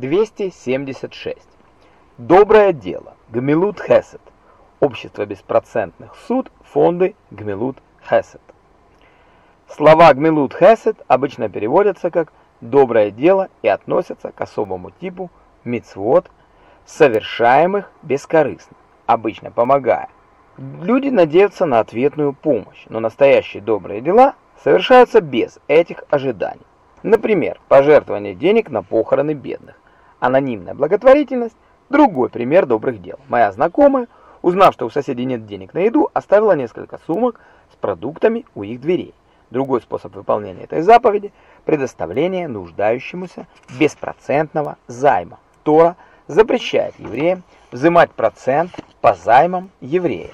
276. Доброе дело. Гмилут Хесед. Общество беспроцентных суд. Фонды Гмилут Хесед. Слова Гмилут Хесед обычно переводятся как «доброе дело» и относятся к особому типу мицвод, совершаемых бескорыстно, обычно помогая. Люди надеются на ответную помощь, но настоящие добрые дела совершаются без этих ожиданий. Например, пожертвование денег на похороны бедных. Анонимная благотворительность – другой пример добрых дел. Моя знакомая, узнав, что у соседей нет денег на еду, оставила несколько сумок с продуктами у их дверей. Другой способ выполнения этой заповеди – предоставление нуждающемуся беспроцентного займа. Тора запрещает евреям взимать процент по займам еврея.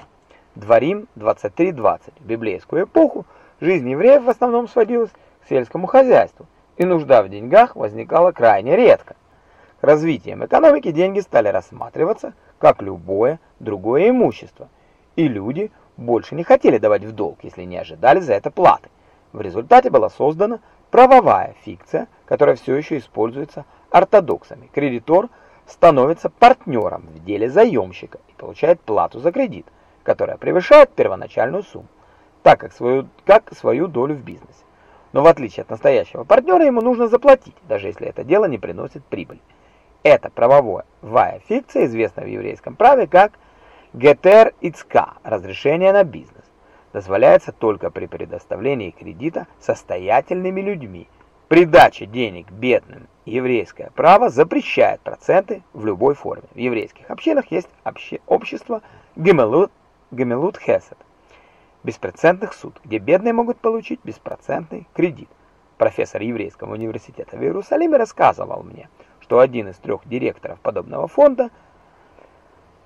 Дворим 23.20. В библейскую эпоху жизнь евреев в основном сводилась к сельскому хозяйству, и нужда в деньгах возникала крайне редко. Развитием экономики деньги стали рассматриваться как любое другое имущество, и люди больше не хотели давать в долг, если не ожидали за это платы. В результате была создана правовая фикция, которая все еще используется ортодоксами. Кредитор становится партнером в деле заемщика и получает плату за кредит, которая превышает первоначальную сумму, так как свою, как свою долю в бизнесе. Но в отличие от настоящего партнера, ему нужно заплатить, даже если это дело не приносит прибыли. Эта правовая фикция известна в еврейском праве как гетер ицка – разрешение на бизнес. Дозволяется только при предоставлении кредита состоятельными людьми. При денег бедным еврейское право запрещает проценты в любой форме. В еврейских общинах есть общество гемелут, гемелут хесед – беспроцентных суд, где бедные могут получить беспроцентный кредит. Профессор еврейского университета в Иерусалиме рассказывал мне – что один из трех директоров подобного фонда,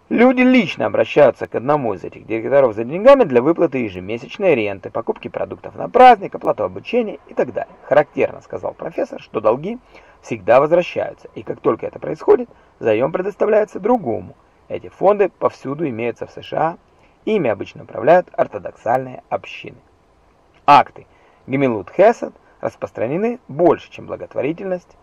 люди лично обращаются к одному из этих директоров за деньгами для выплаты ежемесячной ренты, покупки продуктов на праздник, оплату обучения и так далее. Характерно, сказал профессор, что долги всегда возвращаются, и как только это происходит, заем предоставляется другому. Эти фонды повсюду имеются в США, ими обычно управляют ортодоксальные общины. Акты Гемилут Хесед распространены больше, чем благотворительность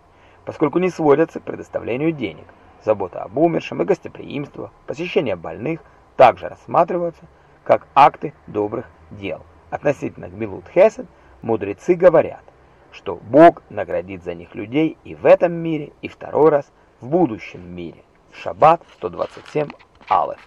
поскольку не сводятся к предоставлению денег. Забота об умершем и гостеприимство, посещение больных также рассматриваются как акты добрых дел. Относительно к Милут Хесед мудрецы говорят, что Бог наградит за них людей и в этом мире, и второй раз в будущем мире. Шаббат 127 Алеф.